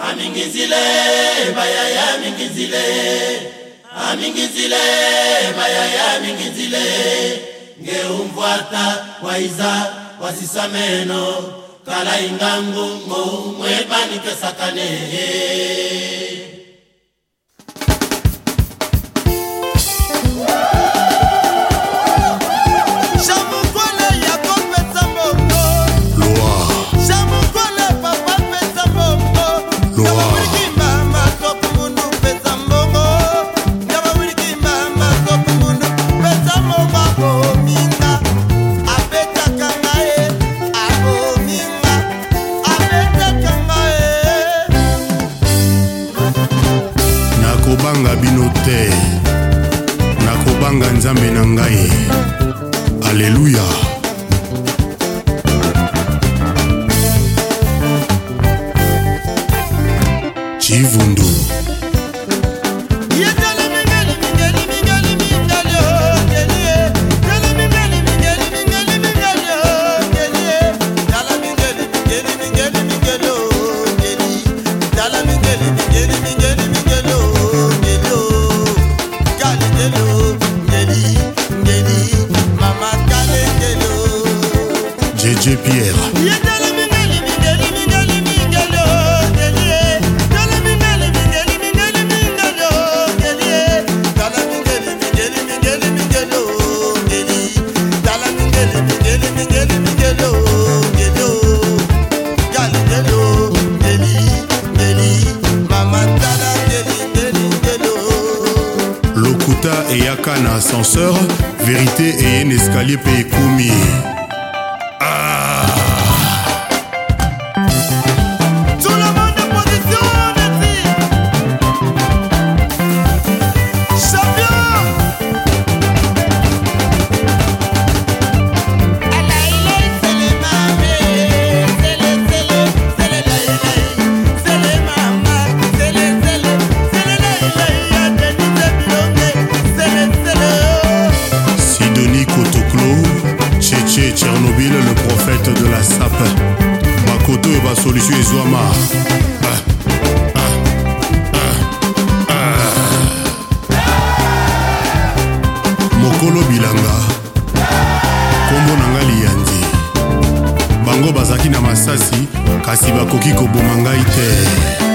amingizile bayaya amingizile amingizile bayaya amingizile ngeumvwata waiza wasisameno kala ingangu ngoumwebanikesakane te nakobanga nzambe na ngai aleluya libota eyaka na ascenseur verité eye na eskalier mpe ekomi ah. solution ezwama mokolo bilanga nkombo na ngai liyanzi bango bazalaki na masasi kasi bakoki koboma ngai te